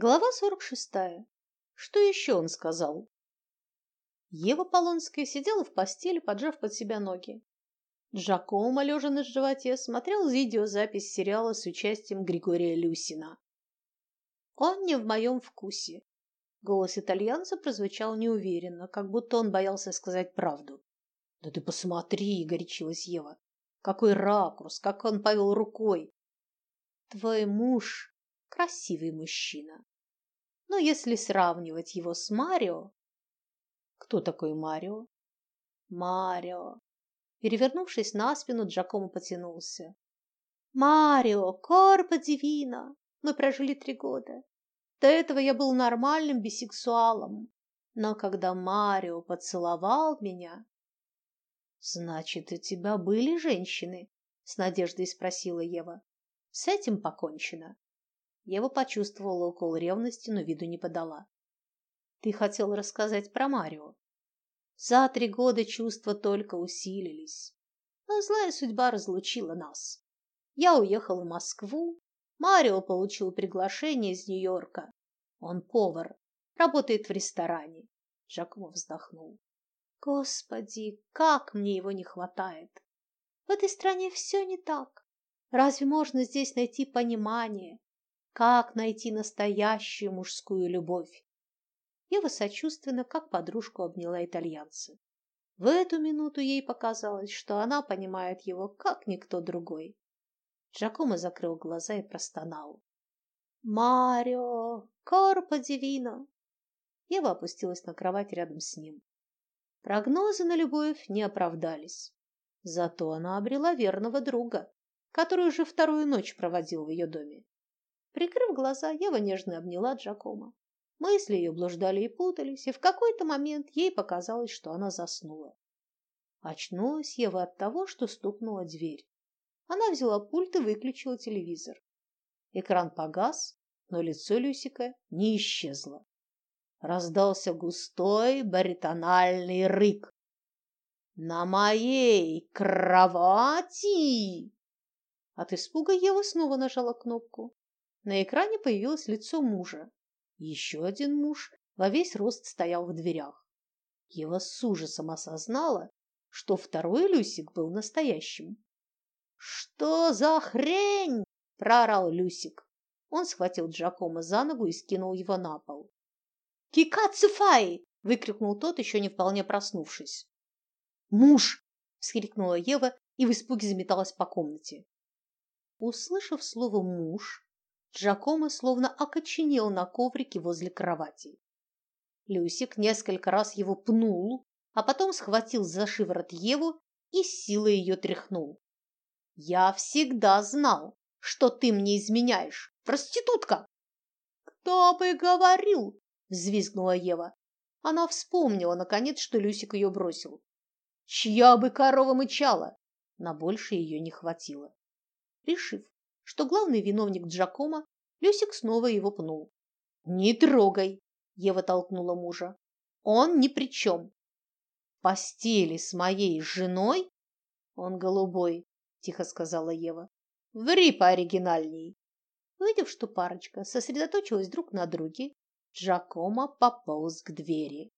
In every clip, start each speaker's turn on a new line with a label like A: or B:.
A: Глава сорок шестая. Что еще он сказал? Ева Полонская сидела в постели, поджав под себя ноги. Джакомо, лежа на животе, смотрел видеозапись сериала с участием Григория Люсина. «Он не в моем вкусе». Голос итальянца прозвучал неуверенно, как будто он боялся сказать правду. «Да ты посмотри!» — горячилась Ева. «Какой ракурс! Как он повел рукой!» «Твой муж — красивый мужчина. Но если сравнивать его с Марио... Кто такой Марио? Марио. Перевернувшись на спину, Джакомо потянулся. Марио, корпа дивина. Мы прожили три года. До этого я был нормальным бисексуалом. Но когда Марио поцеловал меня... Значит, у тебя были женщины? С надеждой спросила Ева. С этим покончено. Ева почувствовала укол ревности, но виду не подала. Ты хотел рассказать про Марио. За три года чувства только усилились. Но злая судьба разлучила нас. Я уехал в Москву. Марио получил приглашение из Нью-Йорка. Он повар, работает в ресторане. Жакмо вздохнул. Господи, как мне его не хватает! В этой стране все не так. Разве можно здесь найти понимание, как найти настоящую мужскую любовь? Ева сочувственно, как подружку, обняла итальянца. В эту минуту ей показалось, что она понимает его, как никто другой. Джакомо закрыл глаза и простонал. «Марио! Корпо дивино!» Ева опустилась на кровать рядом с ним. Прогнозы на любовь не оправдались. Зато она обрела верного друга, который уже вторую ночь проводил в ее доме. Прикрыв глаза, Ева нежно обняла Джакома. Мысли ее блуждали и путались, и в какой-то момент ей показалось, что она заснула. Очнулась Ева от того, что стукнула дверь. Она взяла пульт и выключила телевизор. Экран погас, но лицо Люсика не исчезло. Раздался густой баритональный рык. «На моей кровати!» От испуга Ева снова нажала кнопку. На экране появилось лицо мужа. Еще один муж во весь рост стоял в дверях. Ева с ужасом осознала, что второй Люсик был настоящим. «Что за хрень?» – проорал Люсик. Он схватил Джакома за ногу и скинул его на пол. «Кикацифай!» – выкрикнул тот, еще не вполне проснувшись. «Муж!» – вскрикнула Ева и в испуге заметалась по комнате. Услышав слово «муж», Джакомо словно окоченел на коврике возле кровати. Люсик несколько раз его пнул, а потом схватил за шиворот Еву и силой ее тряхнул. «Я всегда знал, что ты мне изменяешь, проститутка!» «Кто бы говорил!» – взвизгнула Ева. Она вспомнила, наконец, что Люсик ее бросил. «Чья бы корова мычала!» На больше ее не хватило. Решив, что главный виновник Джакома, Люсик снова его пнул. «Не трогай!» – Ева толкнула мужа. «Он ни при чем!» «Постели с моей женой?» «Он голубой», – тихо сказала Ева. «Ври пооригинальней!» Увидев, что парочка сосредоточилась друг на друге, Джакомо пополз к двери.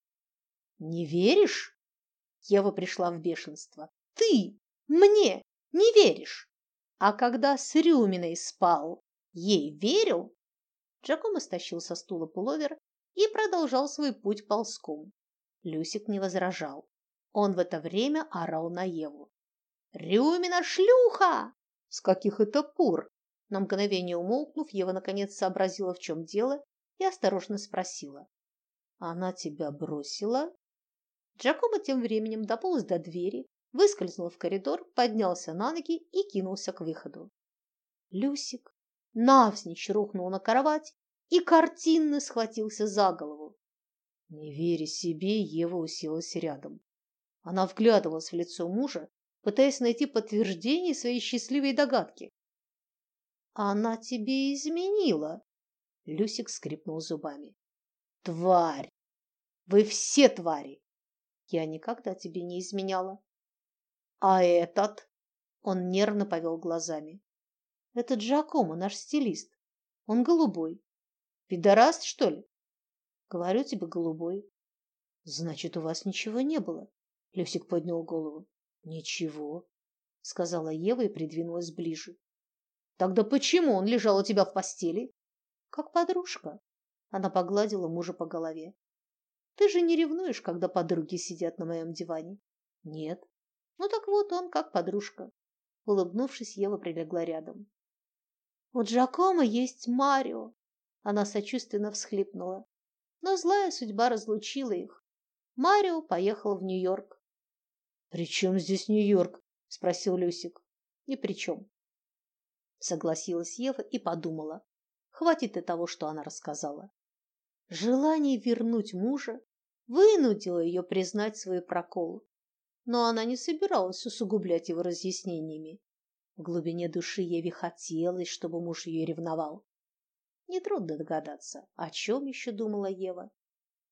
A: «Не веришь?» Ева пришла в бешенство. «Ты мне не веришь!» А когда с Рюминой спал, ей верил? Джакомо стащил со стула пуловер и продолжал свой путь ползком. Люсик не возражал. Он в это время орал на Еву. «Рюмина шлюха!» «С каких это пор?» На мгновение умолкнув, Ева наконец сообразила, в чем дело, и осторожно спросила. «Она тебя бросила?» Джакомо тем временем дополз до двери, выскользнул в коридор, поднялся на ноги и кинулся к выходу. Люсик навзничь рухнул на кровать и картинно схватился за голову. Не веря себе, Ева уселась рядом. Она вглядывалась в лицо мужа, пытаясь найти подтверждение своей счастливой догадки. «Она тебе изменила!» Люсик скрипнул зубами. «Тварь! Вы все твари! Я никогда тебе не изменяла. А этот? Он нервно повел глазами. Это Джакомо, наш стилист. Он голубой. Пидораст, что ли? Говорю тебе, голубой. Значит, у вас ничего не было. Люсик поднял голову. Ничего, сказала Ева и придвинулась ближе. Тогда почему он лежал у тебя в постели? Как подружка. Она погладила мужа по голове. Ты же не ревнуешь, когда подруги сидят на моем диване? Нет. Ну так вот он как подружка. Улыбнувшись, Ева прилегла рядом. У Джакома есть Марио. Она сочувственно всхлипнула. Но злая судьба разлучила их. Марио поехал в Нью-Йорк. «При чем здесь Нью-Йорк?» – спросил Люсик. «Ни при чем», – согласилась Ева и подумала. Хватит и того, что она рассказала. Желание вернуть мужа вынудило ее признать свой прокол, но она не собиралась усугублять его разъяснениями. В глубине души Еве хотелось, чтобы муж ее ревновал. Нетрудно догадаться, о чем еще думала Ева.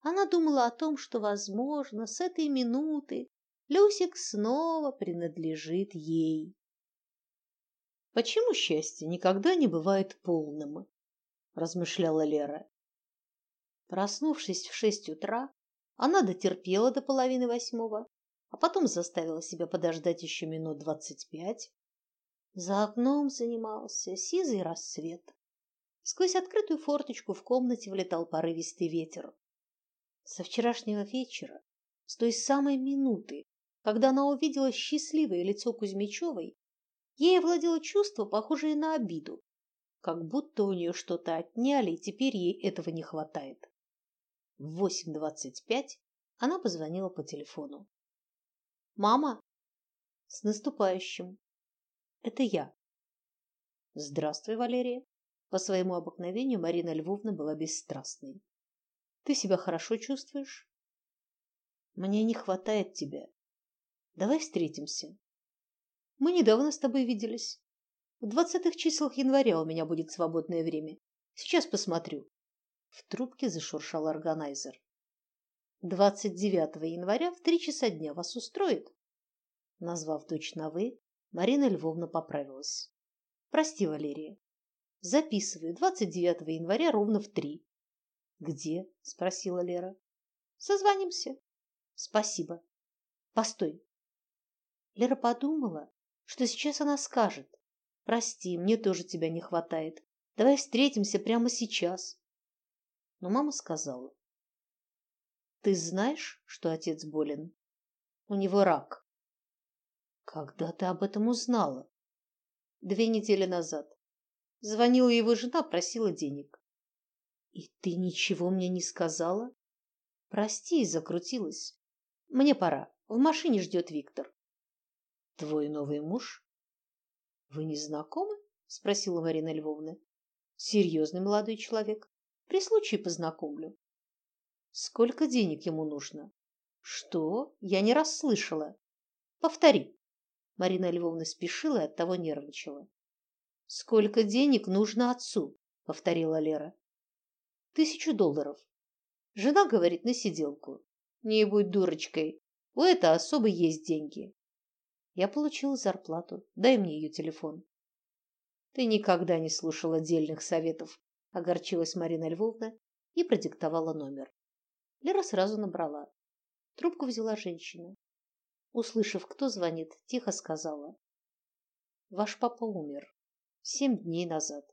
A: Она думала о том, что, возможно, с этой минуты Люсик снова принадлежит ей. Почему счастье никогда не бывает полным? размышляла Лера. Проснувшись в шесть утра, она дотерпела до половины восьмого, а потом заставила себя подождать еще минут двадцать пять. За окном занимался сизый рассвет. Сквозь открытую форточку в комнате влетал порывистый ветер. Со вчерашнего вечера, с той самой минуты, когда она увидела счастливое лицо Кузьмичевой, ей овладело чувство, похожее на обиду, как будто у нее что-то отняли, и теперь ей этого не хватает. В 8.25 она позвонила по телефону. «Мама, с наступающим! Это я!» «Здравствуй, Валерия!» По своему обыкновению Марина Львовна была бесстрастной. «Ты себя хорошо чувствуешь?» «Мне не хватает тебя. Давай встретимся. Мы недавно с тобой виделись. В двадцатых числах января у меня будет свободное время. Сейчас посмотрю. В трубке зашуршал органайзер. Двадцать девятого января в три часа дня вас устроит? Назвав дочь на «вы», Марина Львовна поправилась. Прости, Валерия. Записываю. Двадцать девятого января ровно в три. Где? Спросила Лера. Созвонимся. Спасибо. Постой. Лера подумала, что сейчас она скажет. Прости, мне тоже тебя не хватает. Давай встретимся прямо сейчас. Но мама сказала. Ты знаешь, что отец болен? У него рак. Когда ты об этом узнала? Две недели назад. Звонила его жена, просила денег. И ты ничего мне не сказала? Прости, закрутилась. Мне пора. В машине ждет Виктор. Твой новый муж? Вы не знакомы? спросила Марина Львовна. Серьезный молодой человек. При случае познакомлю. Сколько денег ему нужно? Что? Я не расслышала. Повтори. Марина Львовна спешила и оттого нервничала. Сколько денег нужно отцу? повторила Лера. Тысячу долларов. Жена говорит на сиделку. Не будь дурочкой. У этого особо есть деньги. Я получила зарплату. Дай мне ее телефон. Ты никогда не слушала отдельных советов, огорчилась Марина Львовна и продиктовала номер. Лера сразу набрала. Трубку взяла женщина. Услышав, кто звонит, тихо сказала: "Ваш папа умер семь дней назад".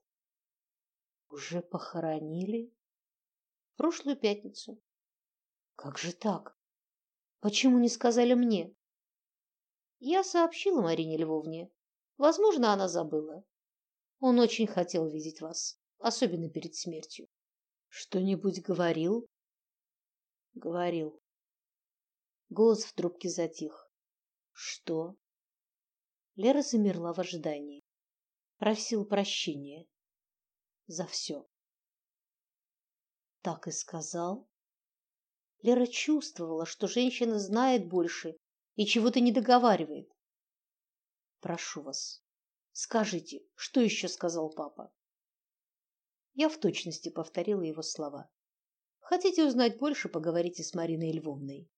A: Уже похоронили? Прошлую пятницу. Как же так? Почему не сказали мне? Я сообщила Марине Львовне. Возможно, она забыла. Он очень хотел видеть вас, особенно перед смертью. Что-нибудь говорил? Говорил. Голос в трубке затих. Что? Лера замерла в ожидании. Просил прощения за все. Так и сказал. Лера чувствовала, что женщина знает больше и чего-то не договаривает. Прошу вас, скажите, что еще сказал папа? Я в точности повторила его слова. Хотите узнать больше, поговорите с Мариной Львовной.